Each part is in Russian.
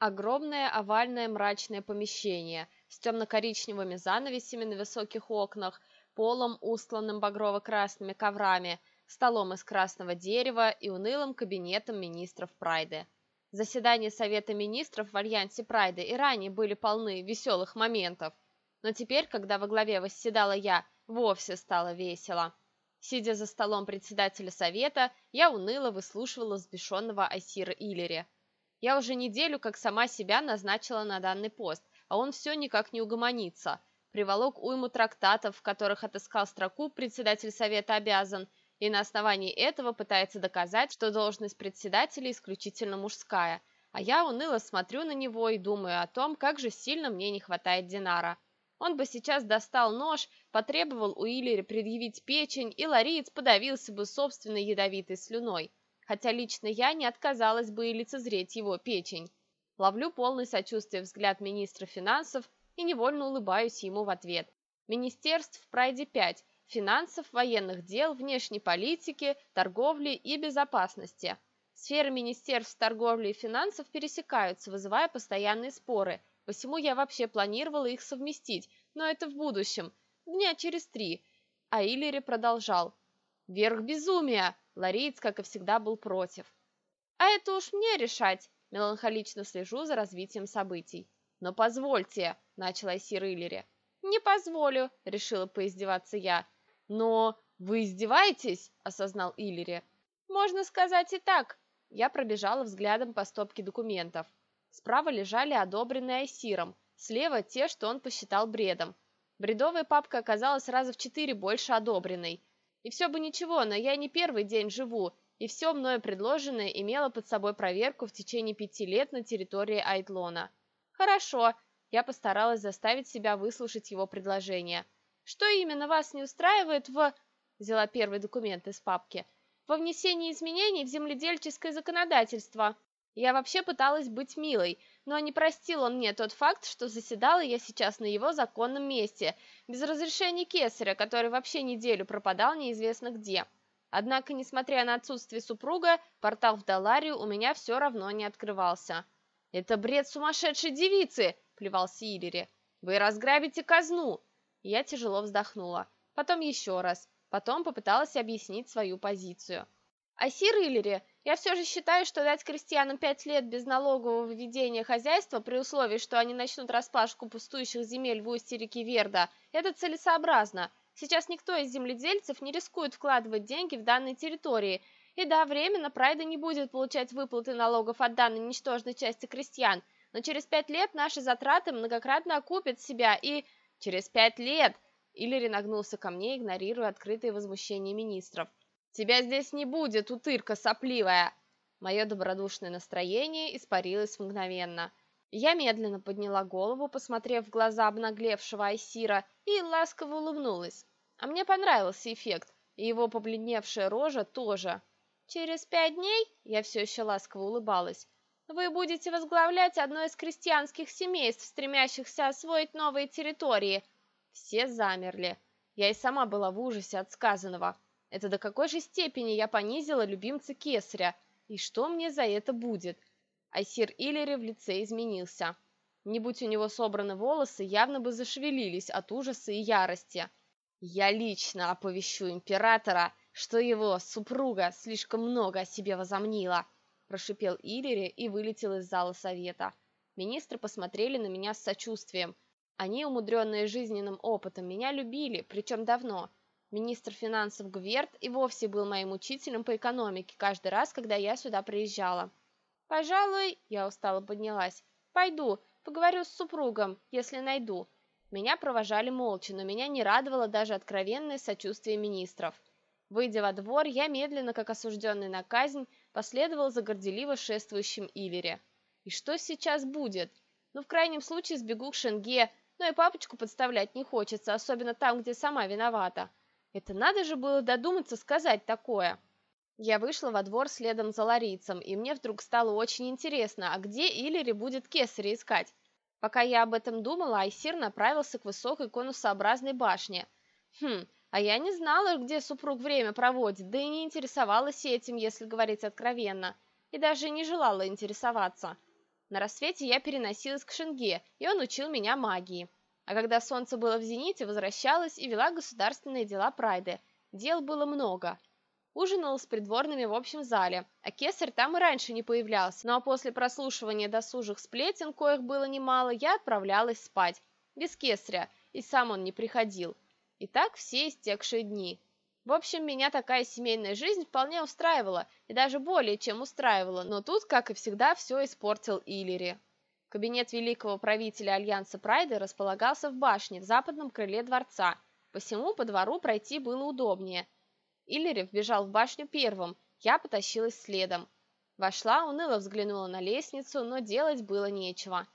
Огромное овальное мрачное помещение с темно-коричневыми занавесями на высоких окнах, полом, устланным багрово-красными коврами, столом из красного дерева и унылым кабинетом министров Прайды. Заседания Совета министров в альянсе Прайды и ранее были полны веселых моментов, но теперь, когда во главе восседала я, вовсе стало весело. Сидя за столом председателя совета, я уныло выслушивала взбешенного Айсира Иллери. Я уже неделю как сама себя назначила на данный пост, а он все никак не угомонится. Приволок уйму трактатов, в которых отыскал строку «председатель совета обязан», и на основании этого пытается доказать, что должность председателя исключительно мужская. А я уныло смотрю на него и думаю о том, как же сильно мне не хватает Динара. Он бы сейчас достал нож, потребовал у Иллери предъявить печень, и лариец подавился бы собственной ядовитой слюной. Хотя лично я не отказалась бы и лицезреть его печень. Ловлю полный сочувствия взгляд министра финансов и невольно улыбаюсь ему в ответ. Министерств в Прайде 5, финансов, военных дел, внешней политики, торговли и безопасности. Сферы министерств торговли и финансов пересекаются, вызывая постоянные споры, посему я вообще планировала их совместить, но это в будущем, дня через три. А Иллири продолжал. «Верх безумия!» Лариец, как и всегда, был против. «А это уж мне решать!» Меланхолично слежу за развитием событий. «Но позвольте!» – начала Айсир Иллири. «Не позволю!» – решила поиздеваться я. «Но вы издеваетесь?» – осознал Иллири. «Можно сказать и так». Я пробежала взглядом по стопке документов. Справа лежали одобренные Айсиром, слева те, что он посчитал бредом. Бредовая папка оказалась раза в четыре больше одобренной. И все бы ничего, но я не первый день живу, и все мною предложенное имело под собой проверку в течение пяти лет на территории Айтлона. Хорошо, я постаралась заставить себя выслушать его предложение. Что именно вас не устраивает в...» Взяла первый документ из папки. «Во внесении изменений в земледельческое законодательство. Я вообще пыталась быть милой, но не простил он мне тот факт, что заседала я сейчас на его законном месте, без разрешения кесаря, который вообще неделю пропадал неизвестно где. Однако, несмотря на отсутствие супруга, портал в Даларию у меня все равно не открывался. «Это бред сумасшедшей девицы!» – плевался Иллири. «Вы разграбите казну!» Я тяжело вздохнула. Потом еще раз. Потом попыталась объяснить свою позицию. Асир Иллери, я все же считаю, что дать крестьянам пять лет без налогового введения хозяйства при условии, что они начнут распашку пустующих земель в устье реки Верда, это целесообразно. Сейчас никто из земледельцев не рискует вкладывать деньги в данные территории. И да, временно Прайда не будет получать выплаты налогов от данной ничтожной части крестьян, но через пять лет наши затраты многократно окупят себя и... Через пять лет!» Иллири нагнулся ко мне, игнорируя открытые возмущения министров. «Тебя здесь не будет, утырка сопливая!» Мое добродушное настроение испарилось мгновенно. Я медленно подняла голову, посмотрев в глаза обнаглевшего Айсира, и ласково улыбнулась. А мне понравился эффект, и его побледневшая рожа тоже. «Через пять дней?» — я все еще ласково улыбалась. Вы будете возглавлять одно из крестьянских семейств, стремящихся освоить новые территории. Все замерли. Я и сама была в ужасе от сказанного. Это до какой же степени я понизила любимца Кесаря, и что мне за это будет? Айсир Иллери в лице изменился. Не будь у него собраны волосы, явно бы зашевелились от ужаса и ярости. Я лично оповещу императора, что его супруга слишком много о себе возомнила прошипел Иллири и вылетел из зала совета. Министры посмотрели на меня с сочувствием. Они, умудренные жизненным опытом, меня любили, причем давно. Министр финансов Гверт и вовсе был моим учителем по экономике каждый раз, когда я сюда приезжала. «Пожалуй, я устало поднялась. Пойду, поговорю с супругом, если найду». Меня провожали молча, но меня не радовало даже откровенное сочувствие министров. Выйдя во двор, я медленно, как осужденный на казнь, последовал за горделиво шествующим Иллере. И что сейчас будет? Ну, в крайнем случае, сбегу к Шенге, но и папочку подставлять не хочется, особенно там, где сама виновата. Это надо же было додуматься сказать такое. Я вышла во двор следом за ларийцем, и мне вдруг стало очень интересно, а где Иллери будет кесаря искать? Пока я об этом думала, Айсир направился к высокой конусообразной башне. Хм, а я не знала, где супруг время проводит, да и не интересовалась этим, если говорить откровенно, и даже не желала интересоваться. На рассвете я переносилась к Шенге, и он учил меня магии. А когда солнце было в зените, возвращалась и вела государственные дела Прайды. Дел было много. Ужинал с придворными в общем зале, а кесарь там и раньше не появлялся, ну а после прослушивания досужих сплетен, коих было немало, я отправлялась спать. Без кесаря, и сам он не приходил. И так все истекшие дни. В общем, меня такая семейная жизнь вполне устраивала, и даже более чем устраивала, но тут, как и всегда, все испортил Иллири. Кабинет великого правителя Альянса Прайды располагался в башне в западном крыле дворца, посему по двору пройти было удобнее – Иллири вбежал в башню первым, я потащилась следом. Вошла, уныло взглянула на лестницу, но делать было нечего.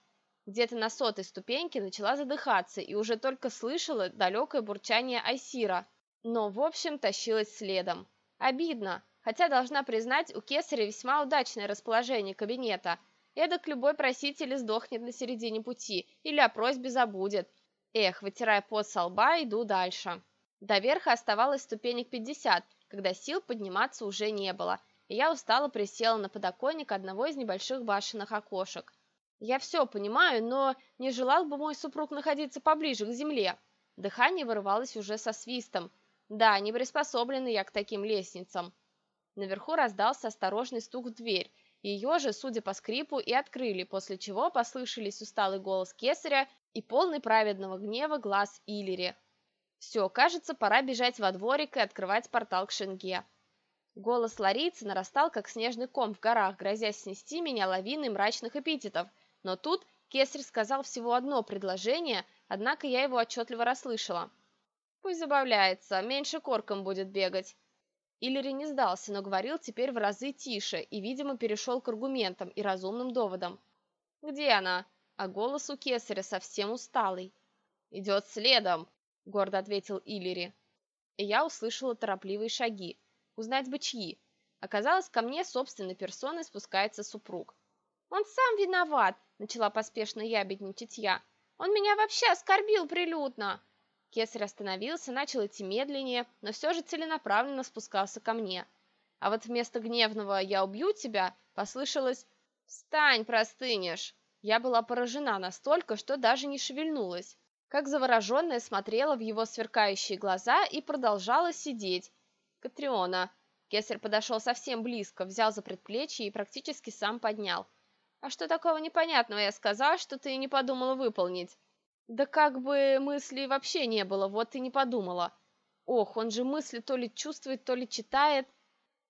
Где-то на сотой ступеньке начала задыхаться и уже только слышала далекое бурчание Айсира, но, в общем, тащилась следом. Обидно, хотя, должна признать, у Кесаря весьма удачное расположение кабинета. Эдак любой проситель сдохнет на середине пути или о просьбе забудет. Эх, вытирая пот со лба, иду дальше. До верха оставалось ступенек 50, когда сил подниматься уже не было, и я устало присела на подоконник одного из небольших башенных окошек. Я все понимаю, но не желал бы мой супруг находиться поближе к земле. Дыхание вырывалось уже со свистом. Да, не приспособленный я к таким лестницам. Наверху раздался осторожный стук в дверь. Ее же, судя по скрипу, и открыли, после чего послышались усталый голос кесаря и полный праведного гнева глаз Иллири. Все, кажется, пора бежать во дворик и открывать портал к Шенге. Голос ларийца нарастал, как снежный ком в горах, грозясь снести меня лавиной мрачных эпитетов. Но тут Кесарь сказал всего одно предложение, однако я его отчетливо расслышала. «Пусть забавляется, меньше корком будет бегать». Иллири не сдался, но говорил теперь в разы тише и, видимо, перешел к аргументам и разумным доводам. «Где она?» А голос у Кесаря совсем усталый. «Идет следом», — гордо ответил Иллири. И я услышала торопливые шаги. Узнать бы чьи. Оказалось, ко мне собственной персоной спускается супруг. «Он сам виноват!» — начала поспешно ябедничать я. «Он меня вообще оскорбил прилюдно!» Кесарь остановился, начал идти медленнее, но все же целенаправленно спускался ко мне. А вот вместо гневного «я убью тебя» послышалось «Встань, простынешь!» Я была поражена настолько, что даже не шевельнулась как завороженная смотрела в его сверкающие глаза и продолжала сидеть. «Катриона!» Кесарь подошел совсем близко, взял за предплечье и практически сам поднял. «А что такого непонятного я сказал, что ты не подумала выполнить?» «Да как бы мыслей вообще не было, вот и не подумала. Ох, он же мысли то ли чувствует, то ли читает».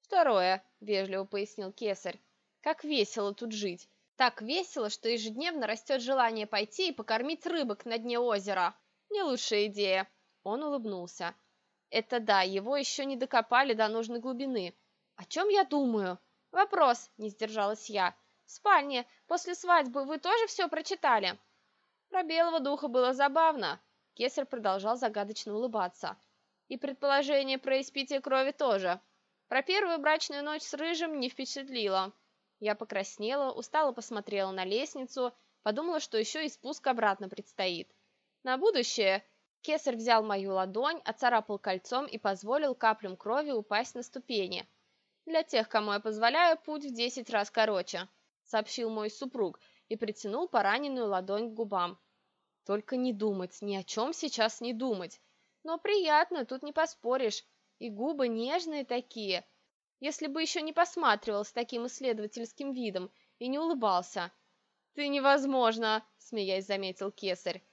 «Второе», — вежливо пояснил Кесарь. «Как весело тут жить. Так весело, что ежедневно растет желание пойти и покормить рыбок на дне озера. Не лучшая идея. Он улыбнулся. Это да, его еще не докопали до нужной глубины. О чем я думаю? Вопрос, не сдержалась я. В спальне, после свадьбы вы тоже все прочитали? Про белого духа было забавно. Кесарь продолжал загадочно улыбаться. И предположение про испитие крови тоже. Про первую брачную ночь с Рыжим не впечатлило. Я покраснела, устало посмотрела на лестницу, подумала, что еще и спуск обратно предстоит. На будущее Кесарь взял мою ладонь, оцарапал кольцом и позволил каплям крови упасть на ступени. «Для тех, кому я позволяю, путь в десять раз короче», — сообщил мой супруг и притянул пораненную ладонь к губам. «Только не думать, ни о чем сейчас не думать. Но приятно, тут не поспоришь. И губы нежные такие, если бы еще не посматривал с таким исследовательским видом и не улыбался. «Ты невозможно!» — смеясь заметил кесарь.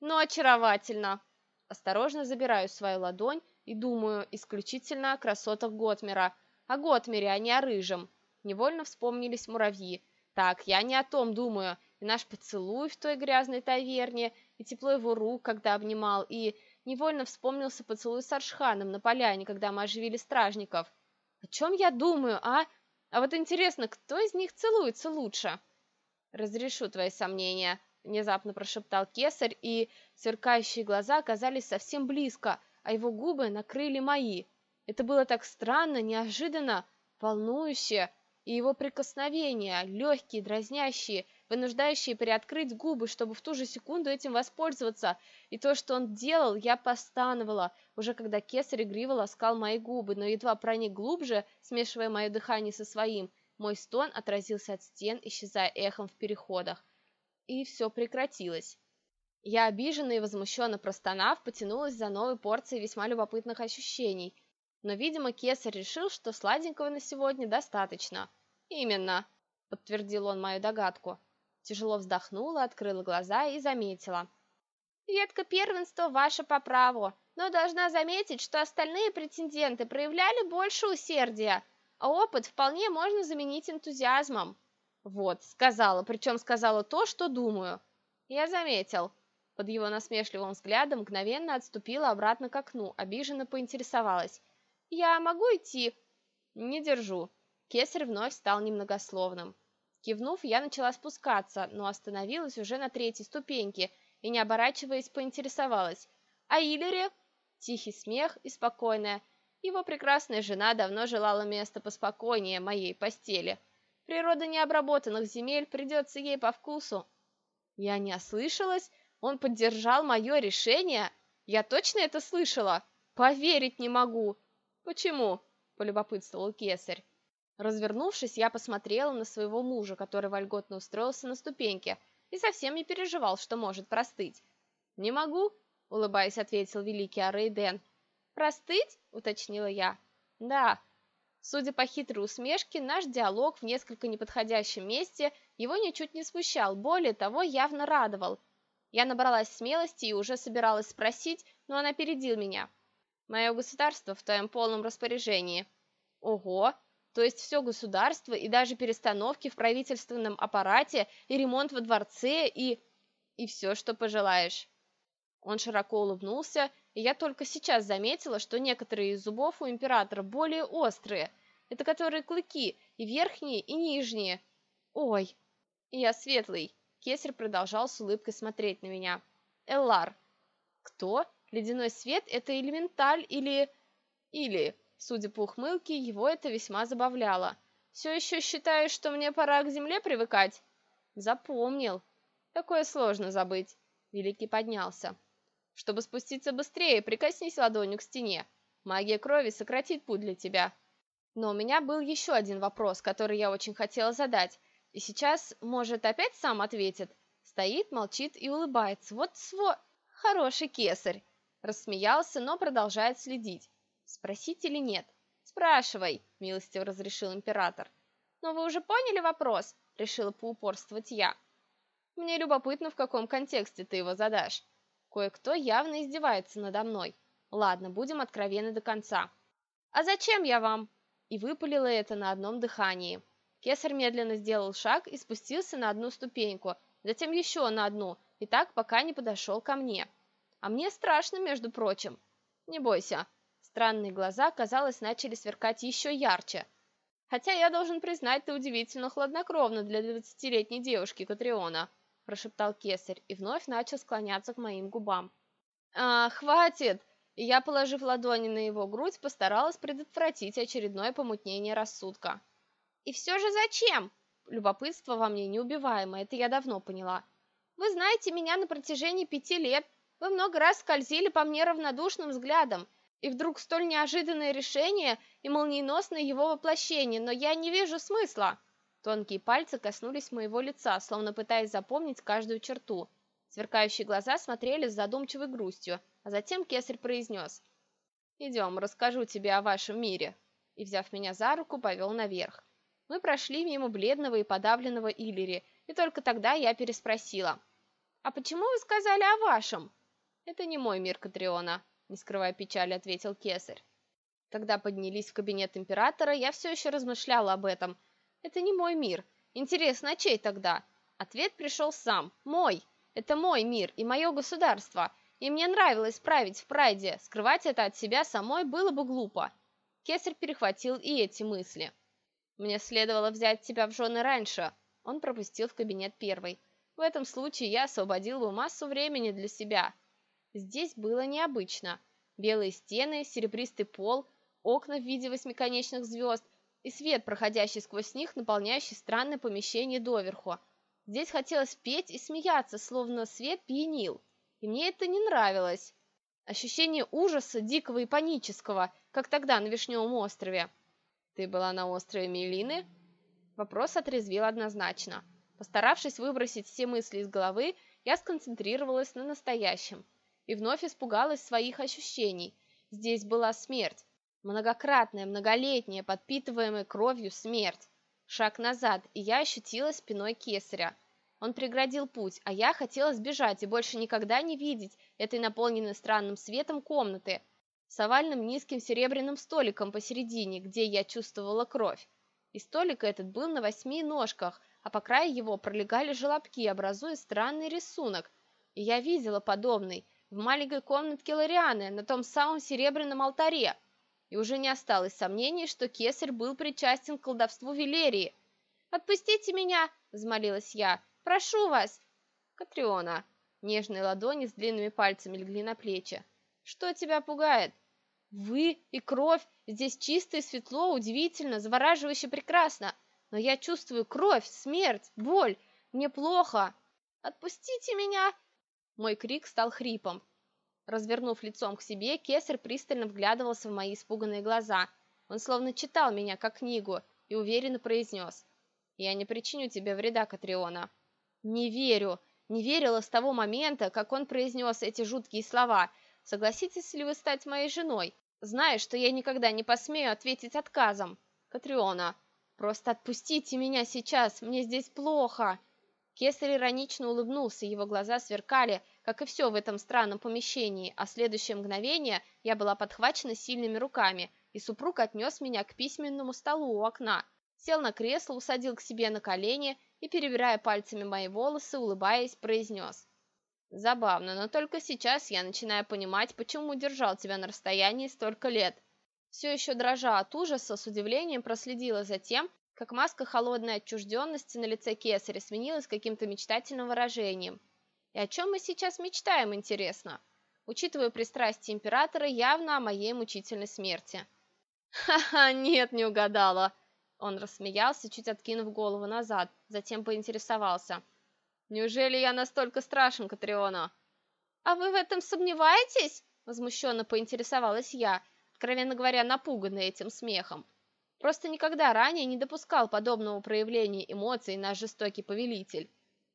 «Но очаровательно!» Осторожно забираю свою ладонь и думаю исключительно о красотах Готмера. О Готмере, а не о Рыжем. Невольно вспомнились муравьи. Так, я не о том думаю. И наш поцелуй в той грязной таверне, и тепло его рук, когда обнимал, и невольно вспомнился поцелуй с Аршханом на поляне, когда мы оживили стражников. О чем я думаю, а? А вот интересно, кто из них целуется лучше? Разрешу твои сомнения, внезапно прошептал кесарь, и сверкающие глаза оказались совсем близко, а его губы накрыли мои. Это было так странно, неожиданно, волнующе, и его прикосновения, легкие, дразнящие, вынуждающие приоткрыть губы, чтобы в ту же секунду этим воспользоваться. И то, что он делал, я постановала, уже когда кесарь игриво ласкал мои губы, но едва проник глубже, смешивая мое дыхание со своим, Мой стон отразился от стен, исчезая эхом в переходах. И все прекратилось. Я, обиженно и возмущенно простонав, потянулась за новой порцией весьма любопытных ощущений. Но, видимо, Кесарь решил, что сладенького на сегодня достаточно. «Именно», — подтвердил он мою догадку. Тяжело вздохнула, открыла глаза и заметила. «Ветка первенства ваша по праву, но должна заметить, что остальные претенденты проявляли больше усердия, а опыт вполне можно заменить энтузиазмом». «Вот», — сказала, причем сказала то, что думаю. «Я заметил». Под его насмешливым взглядом мгновенно отступила обратно к окну, обиженно поинтересовалась. «Я могу идти?» «Не держу». Кесарь вновь стал немногословным. Кивнув, я начала спускаться, но остановилась уже на третьей ступеньке и, не оборачиваясь, поинтересовалась. «А Иллере?» Тихий смех и спокойная. Его прекрасная жена давно желала места поспокойнее моей постели. Природа необработанных земель придется ей по вкусу. Я не ослышалась, он поддержал мое решение. Я точно это слышала? Поверить не могу. Почему? Полюбопытствовал кесарь. Развернувшись, я посмотрела на своего мужа, который вольготно устроился на ступеньке и совсем не переживал, что может простыть. «Не могу», — улыбаясь, ответил великий Арейден. «Простыть?» — уточнила я. «Да». Судя по хитрой усмешке, наш диалог в несколько неподходящем месте его ничуть не смущал, более того, явно радовал. Я набралась смелости и уже собиралась спросить, но он опередил меня. «Мое государство в твоем полном распоряжении». «Ого!» То есть все государство и даже перестановки в правительственном аппарате и ремонт во дворце и... и все, что пожелаешь. Он широко улыбнулся, и я только сейчас заметила, что некоторые из зубов у императора более острые. Это которые клыки, и верхние, и нижние. Ой, я светлый. Кесарь продолжал с улыбкой смотреть на меня. Эллар. Кто? Ледяной свет – это элементаль или... Или... Судя по ухмылке, его это весьма забавляло. «Все еще считаешь, что мне пора к земле привыкать?» «Запомнил. Такое сложно забыть». Великий поднялся. «Чтобы спуститься быстрее, прикоснись ладонью к стене. Магия крови сократит путь для тебя». Но у меня был еще один вопрос, который я очень хотела задать. И сейчас, может, опять сам ответит. Стоит, молчит и улыбается. Вот сво... Хороший кесарь. Рассмеялся, но продолжает следить. Спросить или нет? Спрашивай, милостиво разрешил император. Но вы уже поняли вопрос? Решила поупорствовать я. Мне любопытно, в каком контексте ты его задашь. Кое-кто явно издевается надо мной. Ладно, будем откровенны до конца. А зачем я вам? И выпалила это на одном дыхании. Кесарь медленно сделал шаг и спустился на одну ступеньку, затем еще на одну, и так пока не подошел ко мне. А мне страшно, между прочим. Не бойся, Странные глаза, казалось, начали сверкать еще ярче. «Хотя я должен признать, ты удивительно хладнокровна для двадцатилетней девушки Катриона», прошептал кесарь и вновь начал склоняться к моим губам. «А, хватит!» Я, положив ладони на его грудь, постаралась предотвратить очередное помутнение рассудка. «И все же зачем?» Любопытство во мне неубиваемое, это я давно поняла. «Вы знаете меня на протяжении пяти лет. Вы много раз скользили по мне равнодушным взглядом, и вдруг столь неожиданное решение и молниеносное его воплощение, но я не вижу смысла. Тонкие пальцы коснулись моего лица, словно пытаясь запомнить каждую черту. Сверкающие глаза смотрели с задумчивой грустью, а затем кесарь произнес. «Идем, расскажу тебе о вашем мире». И, взяв меня за руку, повел наверх. Мы прошли мимо бледного и подавленного Иллири, и только тогда я переспросила. «А почему вы сказали о вашем?» «Это не мой мир, Катриона не скрывая печали, ответил кесарь. Когда поднялись в кабинет императора, я все еще размышляла об этом. Это не мой мир. Интересно, а чей тогда? Ответ пришел сам. Мой. Это мой мир и мое государство. И мне нравилось править в прайде. Скрывать это от себя самой было бы глупо. Кесарь перехватил и эти мысли. Мне следовало взять тебя в жены раньше. Он пропустил в кабинет первый. В этом случае я освободил бы массу времени для себя. Здесь было необычно. Белые стены, серебристый пол, окна в виде восьмиконечных звезд и свет, проходящий сквозь них, наполняющий странное помещение доверху. Здесь хотелось петь и смеяться, словно свет пьянил. И мне это не нравилось. Ощущение ужаса, дикого и панического, как тогда на Вишневом острове. Ты была на острове Мелины? Вопрос отрезвил однозначно. Постаравшись выбросить все мысли из головы, я сконцентрировалась на настоящем и вновь испугалась своих ощущений. Здесь была смерть. Многократная, многолетняя, подпитываемая кровью смерть. Шаг назад, и я ощутила спиной кесаря. Он преградил путь, а я хотела сбежать и больше никогда не видеть этой наполненной странным светом комнаты с овальным низким серебряным столиком посередине, где я чувствовала кровь. И столик этот был на восьми ножках, а по краю его пролегали желобки, образуя странный рисунок. И я видела подобный в маленькой комнатке Лорианы на том самом серебряном алтаре и уже не осталось сомнений, что кесарь был причастен к колдовству Велерии. «Отпустите меня!» — взмолилась я. «Прошу вас!» «Катриона!» Нежные ладони с длинными пальцами легли на плечи. «Что тебя пугает?» «Вы и кровь! Здесь чисто и светло, удивительно, завораживающе прекрасно! Но я чувствую кровь, смерть, боль! Мне плохо! Отпустите меня!» Мой крик стал хрипом. Развернув лицом к себе, кесарь пристально вглядывался в мои испуганные глаза. Он словно читал меня, как книгу, и уверенно произнес. «Я не причиню тебе вреда, Катриона». «Не верю. Не верила с того момента, как он произнес эти жуткие слова. Согласитесь ли вы стать моей женой, зная, что я никогда не посмею ответить отказом? Катриона, просто отпустите меня сейчас, мне здесь плохо». Кесарь иронично улыбнулся, его глаза сверкали, как и все в этом странном помещении, а следующее мгновение я была подхвачена сильными руками, и супруг отнес меня к письменному столу у окна, сел на кресло, усадил к себе на колени и, перебирая пальцами мои волосы, улыбаясь, произнес. «Забавно, но только сейчас я начинаю понимать, почему держал тебя на расстоянии столько лет». Все еще дрожа от ужаса, с удивлением проследила за тем, как маска холодной отчужденности на лице кесаря сменилась каким-то мечтательным выражением. И о чем мы сейчас мечтаем, интересно? Учитывая пристрастие императора, явно о моей мучительной смерти. «Ха-ха, нет, не угадала!» Он рассмеялся, чуть откинув голову назад, затем поинтересовался. «Неужели я настолько страшен, Катриона?» «А вы в этом сомневаетесь?» Возмущенно поинтересовалась я, откровенно говоря, напуганная этим смехом. Просто никогда ранее не допускал подобного проявления эмоций наш жестокий повелитель.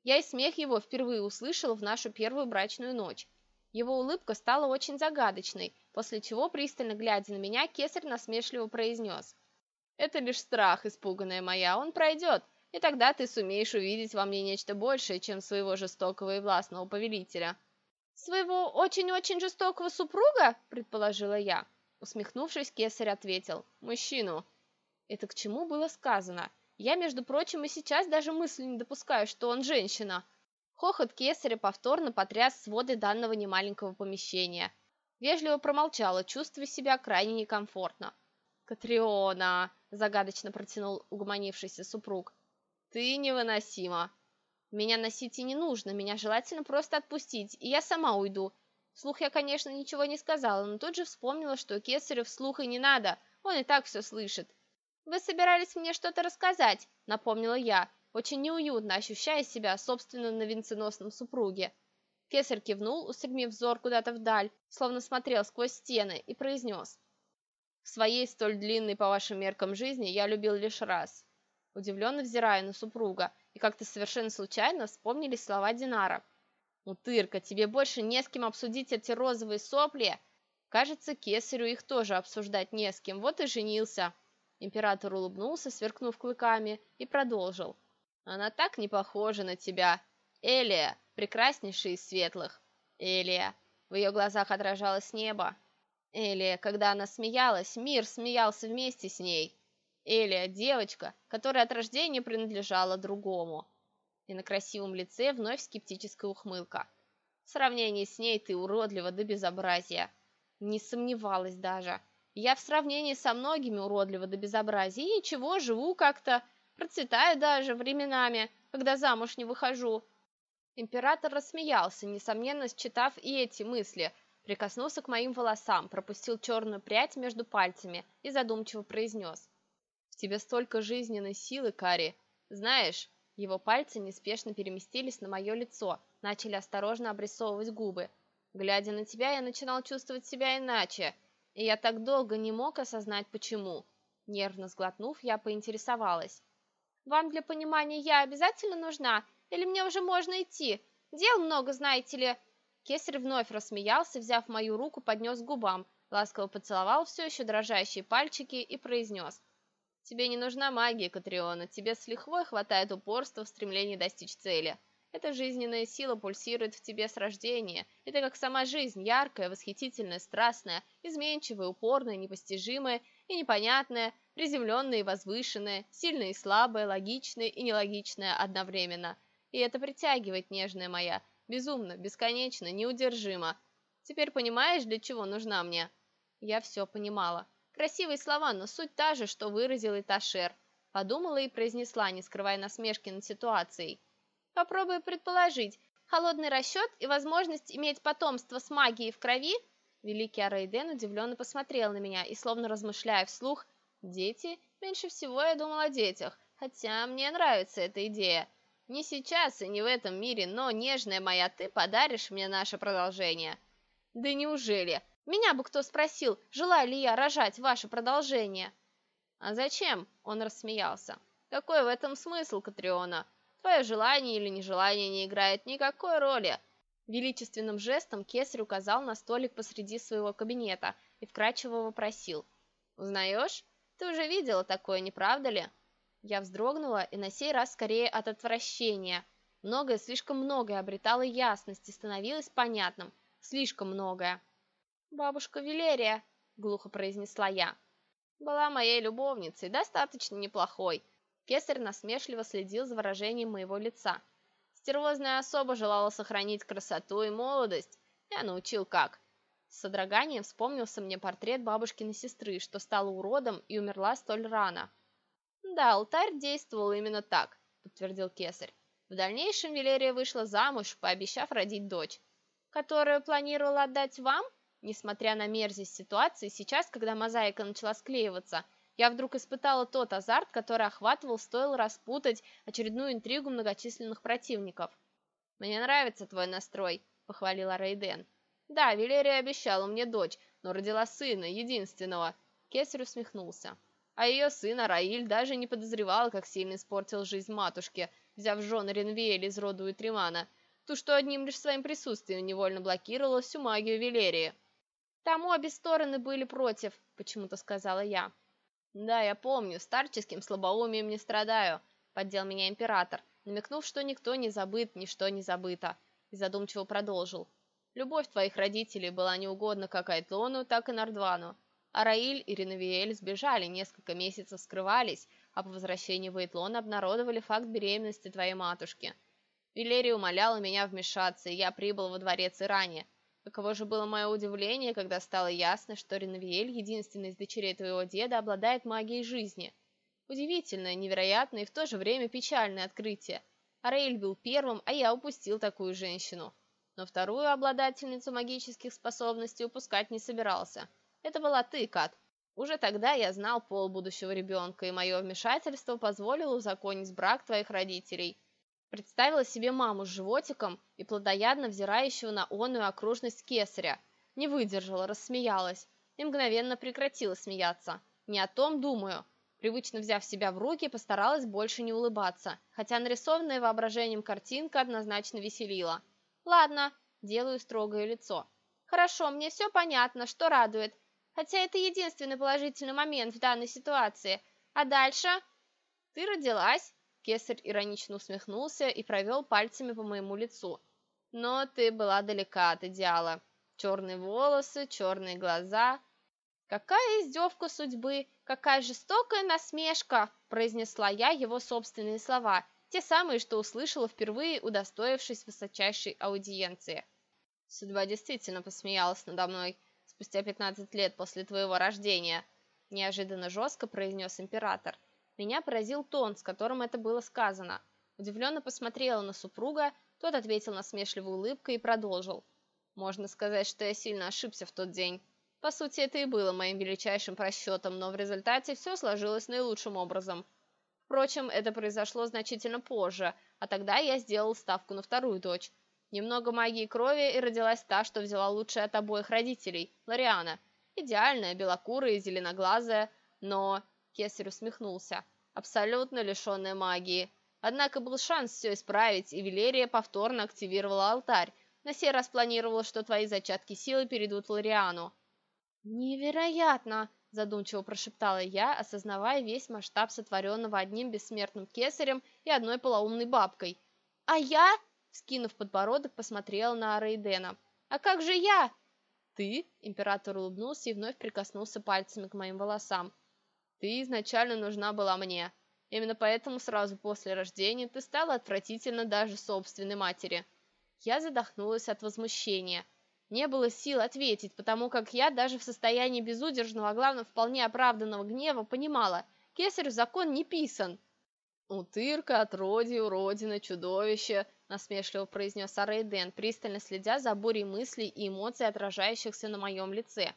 Я и смех его впервые услышал в нашу первую брачную ночь. Его улыбка стала очень загадочной, после чего, пристально глядя на меня, кесарь насмешливо произнес. «Это лишь страх, испуганная моя, он пройдет, и тогда ты сумеешь увидеть во мне нечто большее, чем своего жестокого и властного повелителя». «Своего очень-очень жестокого супруга?» – предположила я. Усмехнувшись, кесарь ответил. «Мужчину». Это к чему было сказано? Я, между прочим, и сейчас даже мысли не допускаю, что он женщина. Хохот кесаря повторно потряс своды данного немаленького помещения. Вежливо промолчала, чувствуя себя крайне некомфортно. «Катриона!» – загадочно протянул угомонившийся супруг. «Ты невыносима!» «Меня носить и не нужно, меня желательно просто отпустить, и я сама уйду». Вслух я, конечно, ничего не сказала, но тут же вспомнила, что кесарю вслух и не надо, он и так все слышит. «Вы собирались мне что-то рассказать», — напомнила я, очень неуютно ощущая себя, собственно, на венценосном супруге. Кесарь кивнул, устремив взор куда-то вдаль, словно смотрел сквозь стены, и произнес. «В своей столь длинной, по вашим меркам, жизни я любил лишь раз». Удивленно взирая на супруга, и как-то совершенно случайно вспомнились слова Динара. «Утырка, тебе больше не с кем обсудить эти розовые сопли?» Кажется, кесарю их тоже обсуждать не с кем, вот и женился. Император улыбнулся, сверкнув клыками, и продолжил. «Она так не похожа на тебя. Элия, прекраснейшая из светлых. Элия». В ее глазах отражалось небо. Элия, когда она смеялась, мир смеялся вместе с ней. Элия, девочка, которая от рождения принадлежала другому. И на красивом лице вновь скептическая ухмылка. В сравнении с ней ты уродлива до безобразия. Не сомневалась даже. Я в сравнении со многими уродлива до безобразия, и ничего, живу как-то, процветаю даже временами, когда замуж не выхожу». Император рассмеялся, несомненно, считав и эти мысли, прикоснулся к моим волосам, пропустил черную прядь между пальцами и задумчиво произнес. «В тебе столько жизненной силы, Кари. Знаешь...» Его пальцы неспешно переместились на мое лицо, начали осторожно обрисовывать губы. Глядя на тебя, я начинал чувствовать себя иначе – и я так долго не мог осознать, почему. Нервно сглотнув, я поинтересовалась. Вам для понимания я обязательно нужна? Или мне уже можно идти? Дел много, знаете ли. Кесарь вновь рассмеялся, взяв мою руку, поднес к губам, ласково поцеловал все еще дрожащие пальчики и произнес. Тебе не нужна магия, Катриона, тебе с лихвой хватает упорства в стремлении достичь цели. Эта жизненная сила пульсирует в тебе с рождения. Это как сама жизнь, яркая, восхитительная, страстная, изменчивая, упорная, непостижимая и непонятная, приземленная и возвышенная, сильная и слабая, логичная и нелогичная одновременно. И это притягивает, нежная моя, безумно, бесконечно, неудержимо. Теперь понимаешь, для чего нужна мне? Я все понимала. Красивые слова, но суть та же, что выразил и Ташер. Подумала и произнесла, не скрывая насмешки над ситуацией. Попробуй предположить, холодный расчет и возможность иметь потомство с магией в крови? Великий Арейден удивленно посмотрел на меня и, словно размышляя вслух, «Дети? Меньше всего я думал о детях, хотя мне нравится эта идея. Не сейчас и не в этом мире, но, нежная моя, ты подаришь мне наше продолжение. Да неужели? Меня бы кто спросил, желаю ли я рожать ваше продолжение. А зачем? Он рассмеялся. Какой в этом смысл, Катриона? Твое желание или нежелание не играет никакой роли. Величественным жестом Кесарь указал на столик посреди своего кабинета и вкрадчиво вопросил. «Узнаешь? Ты уже видела такое, не правда ли?» Я вздрогнула, и на сей раз скорее от отвращения. Многое, слишком многое обретало ясность и становилось понятным. Слишком многое. «Бабушка Вилерия», — глухо произнесла я, — «была моей любовницей, достаточно неплохой». Кесарь насмешливо следил за выражением моего лица. Стервозная особа желала сохранить красоту и молодость. Я научил как. С содроганием вспомнился мне портрет бабушкиной сестры, что стала уродом и умерла столь рано. «Да, алтарь действовал именно так», — подтвердил кесарь. В дальнейшем Валерия вышла замуж, пообещав родить дочь, которую планировала отдать вам, несмотря на мерзость ситуации, сейчас, когда мозаика начала склеиваться, я вдруг испытала тот азарт, который охватывал, стоило распутать очередную интригу многочисленных противников. «Мне нравится твой настрой», — похвалила Рейден. «Да, Валерия обещала мне дочь, но родила сына, единственного». Кесарь усмехнулся. А ее сын Араиль даже не подозревал, как сильно испортил жизнь матушке, взяв жены Ренвиэль из рода Уитримана, ту, что одним лишь своим присутствием невольно блокировала всю магию Велерии. «Там обе стороны были против», — почему-то сказала я. «Да, я помню, старческим слабоумием не страдаю», — поддел меня император, намекнув, что никто не забыт, ничто не забыто, и задумчиво продолжил. «Любовь твоих родителей была неугодна как Айтлону, так и Нардвану. Араиль и Ренавиэль сбежали, несколько месяцев скрывались, а по возвращении в Эйтлон обнародовали факт беременности твоей матушки. Вилерия умоляла меня вмешаться, и я прибыл во дворец Иране. Каково же было мое удивление, когда стало ясно, что Ренавиэль, единственный из дочерей твоего деда, обладает магией жизни. Удивительное, невероятное и в то же время печальное открытие. Араиль был первым, а я упустил такую женщину. Но вторую обладательницу магических способностей упускать не собирался. Это была ты, Кат. Уже тогда я знал пол будущего ребенка, и мое вмешательство позволило узаконить брак твоих родителей. Представила себе маму с животиком и плодоядно взирающего на оную окружность кесаря. Не выдержала, рассмеялась и мгновенно прекратила смеяться. Не о том думаю. Привычно взяв себя в руки, постаралась больше не улыбаться, хотя нарисованная воображением картинка однозначно веселила. Ладно, делаю строгое лицо. Хорошо, мне все понятно, что радует. Хотя это единственный положительный момент в данной ситуации. А дальше? Ты родилась? Кесарь иронично усмехнулся и провел пальцами по моему лицу. Но ты была далека от идеала. Черные волосы, черные глаза. Какая издевка судьбы, какая жестокая насмешка, произнесла я его собственные слова, те самые, что услышала впервые, удостоившись высочайшей аудиенции. Судьба действительно посмеялась надо мной спустя 15 лет после твоего рождения», – неожиданно жестко произнес император. Меня поразил тон, с которым это было сказано. Удивленно посмотрела на супруга, тот ответил насмешливой улыбкой и продолжил. «Можно сказать, что я сильно ошибся в тот день. По сути, это и было моим величайшим просчетом, но в результате все сложилось наилучшим образом. Впрочем, это произошло значительно позже, а тогда я сделал ставку на вторую дочь. Немного магии крови, и родилась та, что взяла лучшее от обоих родителей, Лориана. Идеальная, белокурая и зеленоглазая, но... Кесарь усмехнулся. абсолютно лишенная магии. Однако был шанс все исправить, и Велерия повторно активировала алтарь. На сей раз планировала, что твои зачатки силы перейдут Лориану. «Невероятно!» – задумчиво прошептала я, осознавая весь масштаб сотворенного одним бессмертным кесарем и одной полоумной бабкой. «А я?» – скинув подбородок, посмотрела на Арейдена. «А как же я?» «Ты?» – император улыбнулся и вновь прикоснулся пальцами к моим волосам. «Ты изначально нужна была мне. Именно поэтому сразу после рождения ты стала отвратительно даже собственной матери». Я задохнулась от возмущения – не было сил ответить, потому как я даже в состоянии безудержного, а главное вполне оправданного гнева понимала, кесарю закон не писан. «Утырка, отродье, уродина, чудовище», — насмешливо произнес Арейден, пристально следя за бурей мыслей и эмоций, отражающихся на моем лице.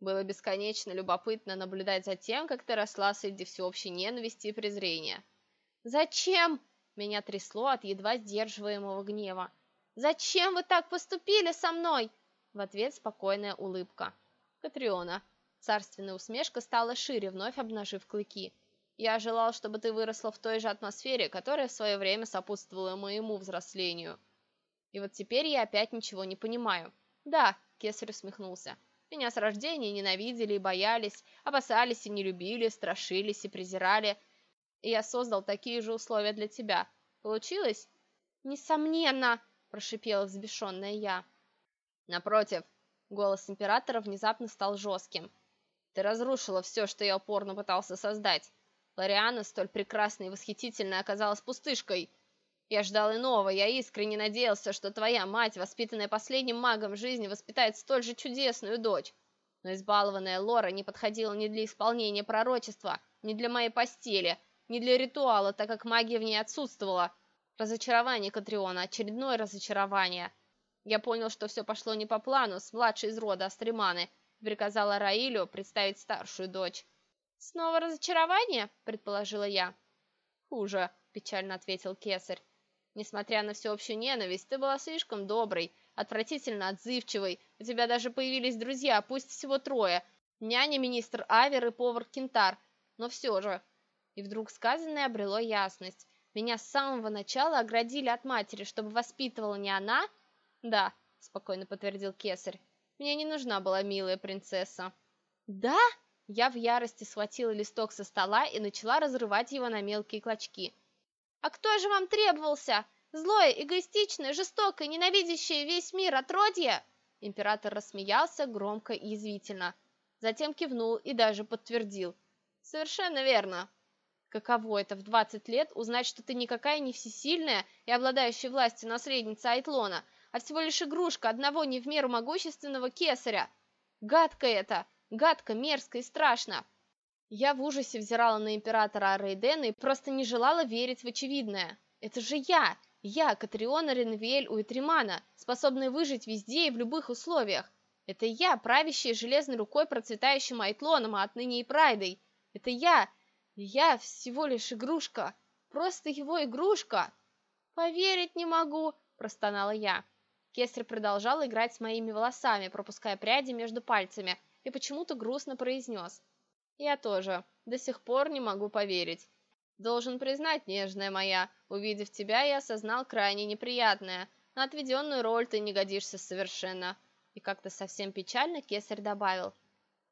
Было бесконечно любопытно наблюдать за тем, как ты росла среди всеобщей ненависти и презрения. «Зачем?» — меня трясло от едва сдерживаемого гнева. Зачем вы так поступили со мной?» В ответ спокойная улыбка. «Катриона». Царственная усмешка стала шире, вновь обнажив клыки. «Я желал, чтобы ты выросла в той же атмосфере, которая в свое время сопутствовала моему взрослению. И вот теперь я опять ничего не понимаю». «Да», — Кесарь усмехнулся. «Меня с рождения ненавидели и боялись, опасались и не любили, страшились и презирали. И я создал такие же условия для тебя. Получилось?» «Несомненно!» прошипела взбешенная я. Напротив, голос императора внезапно стал жестким. Ты разрушила все, что я упорно пытался создать. Лориана, столь прекрасная и восхитительная, оказалась пустышкой. Я ждал иного, я искренне надеялся, что твоя мать, воспитанная последним магом жизни, воспитает столь же чудесную дочь. Но избалованная Лора не подходила ни для исполнения пророчества, ни для моей постели, ни для ритуала, так как магия в ней отсутствовала. Разочарование Катриона, очередное разочарование. Я понял, что все пошло не по плану с младшей из рода Астриманы, приказала Раилю представить старшую дочь. «Снова разочарование?» – предположила я. «Хуже», – печально ответил кесарь. «Несмотря на всеобщую ненависть, ты была слишком доброй, отвратительно отзывчивой, у тебя даже появились друзья, пусть всего трое, няня, министр Авер и повар Кентар, но все же...» И вдруг сказанное обрело ясность. Меня с самого начала оградили от матери, чтобы воспитывала не она? Да, спокойно подтвердил кесарь. Мне не нужна была милая принцесса. Да? Я в ярости схватила листок со стола и начала разрывать его на мелкие клочки. А кто же вам требовался? Злое, эгоистичное, жестокое, ненавидящее весь мир отродье? Император рассмеялся громко и язвительно. Затем кивнул и даже подтвердил. Совершенно верно. Каково это в 20 лет узнать, что ты никакая не всесильная и обладающая властью наследница Айтлона, а всего лишь игрушка одного не в меру могущественного кесаря? Гадко это! Гадко, мерзко и страшно! Я в ужасе взирала на императора Арейдена и просто не желала верить в очевидное. Это же я! Я, Катриона Ренвель Уитримана, способная выжить везде и в любых условиях. Это я, правящая железной рукой процветающим Айтлоном, а отныне и Прайдой. Это я, я всего лишь игрушка, просто его игрушка. Поверить не могу, простонала я. Кесарь продолжал играть с моими волосами, пропуская пряди между пальцами, и почему-то грустно произнес. Я тоже до сих пор не могу поверить. Должен признать, нежная моя, увидев тебя, я осознал крайне неприятное. На отведенную роль ты не годишься совершенно. И как-то совсем печально кесарь добавил.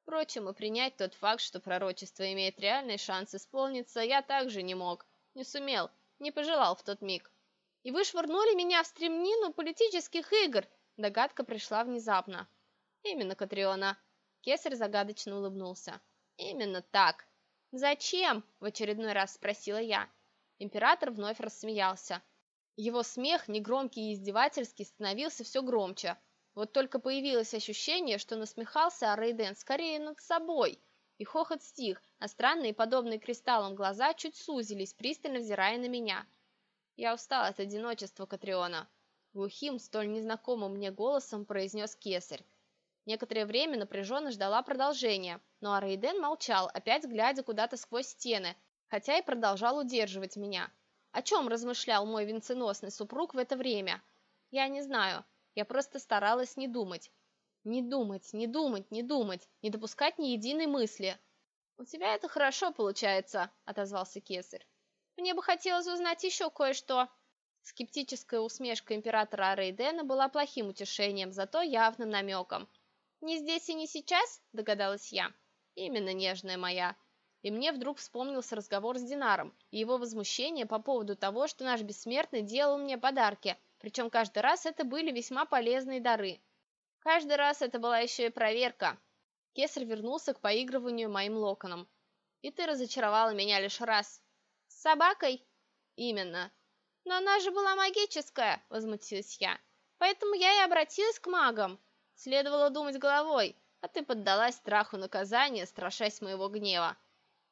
Впрочем, и принять тот факт, что пророчество имеет реальный шанс исполниться, я также не мог, не сумел, не пожелал в тот миг. И вы швырнули меня в стремнину политических игр, догадка пришла внезапно. Именно, Катриона. Кесарь загадочно улыбнулся. Именно так. Зачем? В очередной раз спросила я. Император вновь рассмеялся. Его смех, негромкий и издевательский, становился все громче. Вот только появилось ощущение, что насмехался Рейден скорее над собой. И хохот стих, а странные, подобные кристаллам глаза чуть сузились, пристально взирая на меня. Я устал от одиночества Катриона. Глухим, столь незнакомым мне голосом произнес кесарь. Некоторое время напряженно ждала продолжения, но Арейден молчал, опять глядя куда-то сквозь стены, хотя и продолжал удерживать меня. О чем размышлял мой венценосный супруг в это время? Я не знаю. Я просто старалась не думать. Не думать, не думать, не думать, не допускать ни единой мысли. «У тебя это хорошо получается», — отозвался кесарь. «Мне бы хотелось узнать еще кое-что». Скептическая усмешка императора Арейдена была плохим утешением, зато явным намеком. «Не здесь и не сейчас?» – догадалась я. «Именно, нежная моя». И мне вдруг вспомнился разговор с Динаром и его возмущение по поводу того, что наш бессмертный делал мне подарки, причем каждый раз это были весьма полезные дары. Каждый раз это была еще и проверка. Кесарь вернулся к поигрыванию моим локоном. «И ты разочаровала меня лишь раз». «С собакой?» «Именно. «Но она же была магическая!» – возмутилась я. «Поэтому я и обратилась к магам. Следовало думать головой, а ты поддалась страху наказания, страшась моего гнева.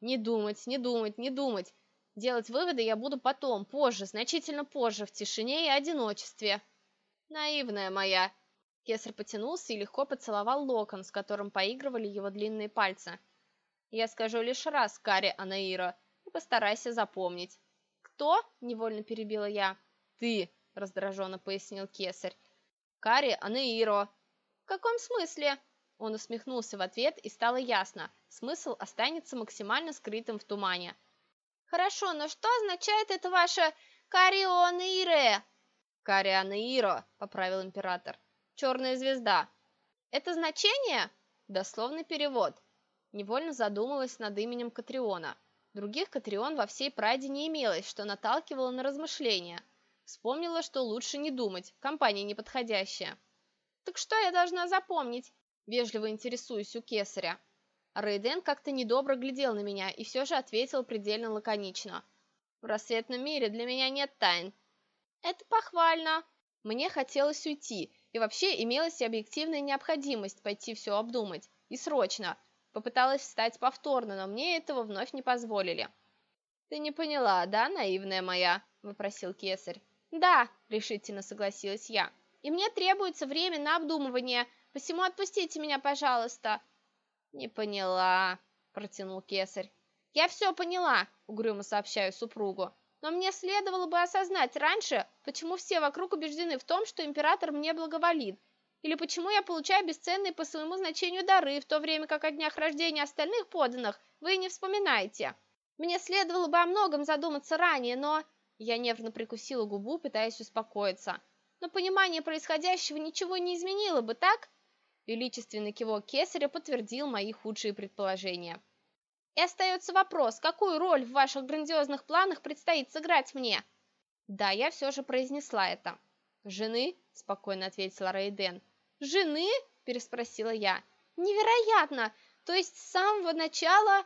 Не думать, не думать, не думать. Делать выводы я буду потом, позже, значительно позже, в тишине и одиночестве». «Наивная моя!» Кесар потянулся и легко поцеловал локон, с которым поигрывали его длинные пальцы. «Я скажу лишь раз, Кари Анаира, и постарайся запомнить. «Кто?» – невольно перебила я. «Ты!» – раздраженно пояснил кесарь. «Кари Анеиро!» «В каком смысле?» Он усмехнулся в ответ, и стало ясно, смысл останется максимально скрытым в тумане. «Хорошо, но что означает это ваше Карионире?» «Кариониро», — поправил император. «Черная звезда». «Это значение?» Дословный перевод. Невольно задумалась над именем Катриона. Других Катрион во всей Праде не имелось, что наталкивало на размышления. Вспомнила, что лучше не думать, компания неподходящая. «Так что я должна запомнить?» – вежливо интересуюсь у кесаря. Рейден как-то недобро глядел на меня и все же ответил предельно лаконично. «В рассветном мире для меня нет тайн». «Это похвально!» Мне хотелось уйти, и вообще имелась объективная необходимость пойти все обдумать. И срочно, Попыталась встать повторно, но мне этого вновь не позволили. «Ты не поняла, да, наивная моя?» – выпросил кесарь. «Да», – решительно согласилась я. «И мне требуется время на обдумывание, посему отпустите меня, пожалуйста». «Не поняла», – протянул кесарь. «Я все поняла», – угрюмо сообщаю супругу. «Но мне следовало бы осознать раньше, почему все вокруг убеждены в том, что император мне благоволит, или почему я получаю бесценные по своему значению дары, в то время как о днях рождения остальных подданных вы не вспоминаете? Мне следовало бы о многом задуматься ранее, но...» Я нервно прикусила губу, пытаясь успокоиться. «Но понимание происходящего ничего не изменило бы, так?» Величественный кивок кесаря подтвердил мои худшие предположения. «И остается вопрос, какую роль в ваших грандиозных планах предстоит сыграть мне?» «Да, я все же произнесла это». «Жены?» – спокойно ответила Рейден. «Жены?» – переспросила я. «Невероятно! То есть с самого начала...»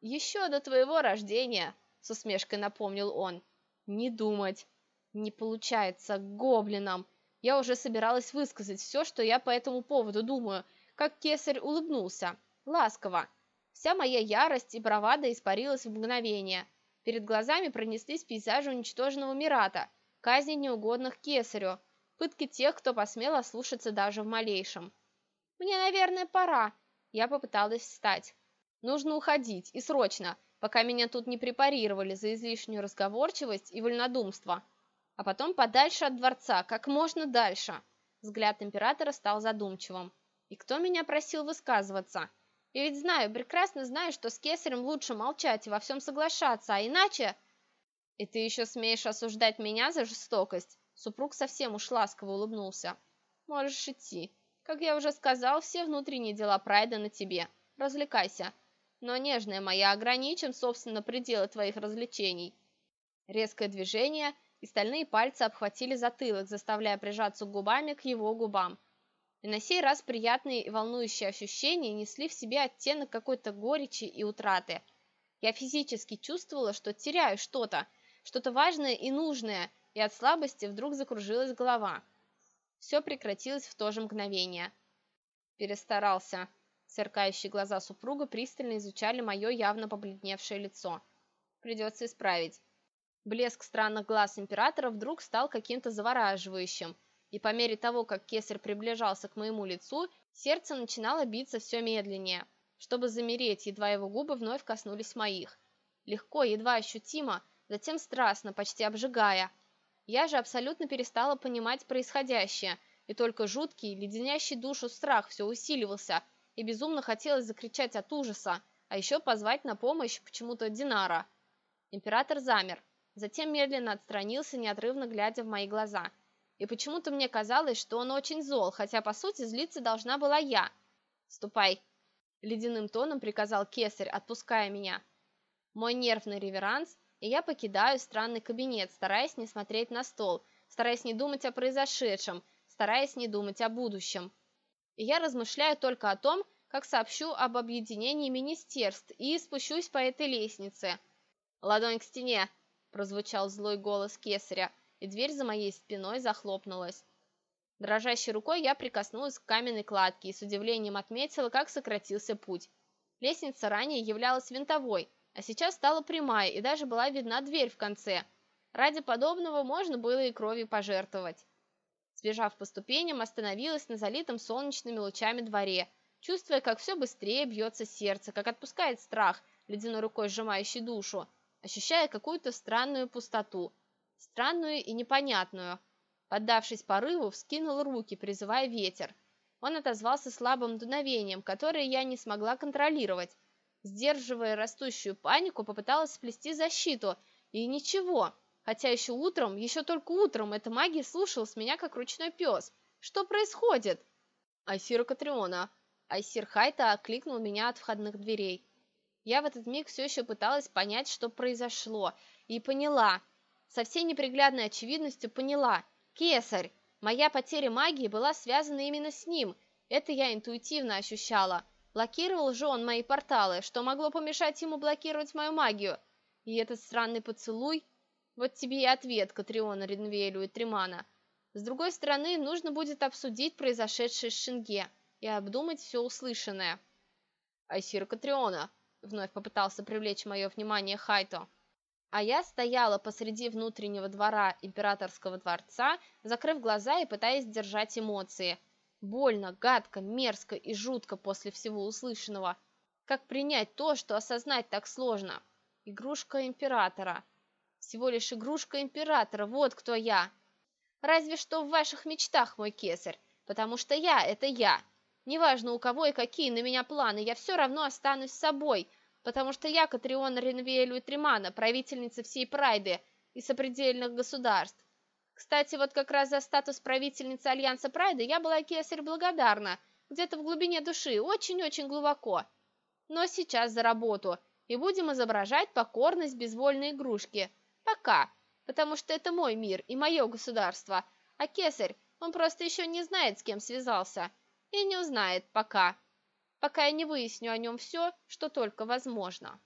«Еще до твоего рождения», – с усмешкой напомнил он. «Не думать. Не получается, гоблинам. Я уже собиралась высказать все, что я по этому поводу думаю, как кесарь улыбнулся. Ласково. Вся моя ярость и бравада испарилась в мгновение. Перед глазами пронеслись пейзажи уничтоженного Мирата, казни неугодных кесарю, пытки тех, кто посмел ослушаться даже в малейшем. «Мне, наверное, пора». Я попыталась встать. «Нужно уходить, и срочно, пока меня тут не препарировали за излишнюю разговорчивость и вольнодумство. А потом подальше от дворца, как можно дальше». Взгляд императора стал задумчивым. «И кто меня просил высказываться?» Я ведь знаю, прекрасно знаю, что с кесарем лучше молчать и во всем соглашаться, а иначе... И ты еще смеешь осуждать меня за жестокость? Супруг совсем уж ласково улыбнулся. «Можешь идти. Как я уже сказал, все внутренние дела Прайда на тебе. Развлекайся. Но, нежная моя, ограничим, собственно, пределы твоих развлечений». Резкое движение, и стальные пальцы обхватили затылок, заставляя прижаться губами к его губам. И на сей раз приятные и волнующие ощущения несли в себе оттенок какой-то горечи и утраты. Я физически чувствовала, что теряю что-то, что-то важное и нужное – и от слабости вдруг закружилась голова. Все прекратилось в то же мгновение. Перестарался. Сверкающие глаза супруга пристально изучали мое явно побледневшее лицо. Придется исправить. Блеск странных глаз императора вдруг стал каким-то завораживающим, и по мере того, как кесарь приближался к моему лицу, сердце начинало биться все медленнее, чтобы замереть, едва его губы вновь коснулись моих. Легко, едва ощутимо, затем страстно, почти обжигая, я же абсолютно перестала понимать происходящее, и только жуткий, леденящий душу страх все усиливался, и безумно хотелось закричать от ужаса. а еще позвать на помощь почему-то Динара. Император замер, затем медленно отстранился, неотрывно глядя в мои глаза. И почему-то мне казалось, что он очень зол, хотя, по сути, злиться должна была я. «Ступай!» — ледяным тоном приказал кесарь, отпуская меня. Мой нервный реверанс, и я покидаю странный кабинет, стараясь не смотреть на стол, стараясь не думать о произошедшем, стараясь не думать о будущем. И я размышляю только о том, как сообщу об объединении министерств и спущусь по этой лестнице. «Ладонь к стене!» – прозвучал злой голос кесаря, и дверь за моей спиной захлопнулась. Дрожащей рукой я прикоснулась к каменной кладке и с удивлением отметила, как сократился путь. Лестница ранее являлась винтовой, а сейчас стала прямая и даже была видна дверь в конце. Ради подобного можно было и кровью пожертвовать. Сбежав по ступеням, остановилась на залитом солнечными лучами дворе – чувствуя, как все быстрее бьется сердце, как отпускает страх, ледяной рукой сжимающий душу, ощущая какую-то странную пустоту, странную и непонятную. Поддавшись порыву, вскинул руки, призывая ветер. Он отозвался слабым дуновением, которое я не смогла контролировать. Сдерживая растущую панику, попыталась сплести защиту, и ничего. Хотя еще утром, еще только утром, эта магия слушалась меня, как ручной пес. Что происходит? Айсира Катриона, Айсир Хайта окликнул меня от входных дверей. Я в этот миг все еще пыталась понять, что произошло, и поняла. Со всей неприглядной очевидностью поняла. Кесарь! Моя потеря магии была связана именно с ним. Это я интуитивно ощущала. Блокировал же он мои порталы, что могло помешать ему блокировать мою магию. И этот странный поцелуй... Вот тебе и ответ Катриона, Ренвелю и Тримана. С другой стороны, нужно будет обсудить произошедшее с Шинге и обдумать все услышанное. «Айсира Катриона!» — вновь попытался привлечь мое внимание Хайто. А я стояла посреди внутреннего двора императорского дворца, закрыв глаза и пытаясь держать эмоции. Больно, гадко, мерзко и жутко после всего услышанного. Как принять то, что осознать так сложно? Игрушка императора. Всего лишь игрушка императора, вот кто я. Разве что в ваших мечтах, мой кесарь, потому что я — это я, Неважно, у кого и какие на меня планы, я все равно останусь собой, потому что я Катриона Ренвиэлю и Тримана, правительница всей Прайды и сопредельных государств. Кстати, вот как раз за статус правительницы Альянса Прайды я была кесарь благодарна, где-то в глубине души, очень-очень глубоко. Но сейчас за работу, и будем изображать покорность безвольной игрушки. Пока, потому что это мой мир и мое государство, а кесарь, он просто еще не знает, с кем связался и не узнает пока, пока я не выясню о нем все, что только возможно.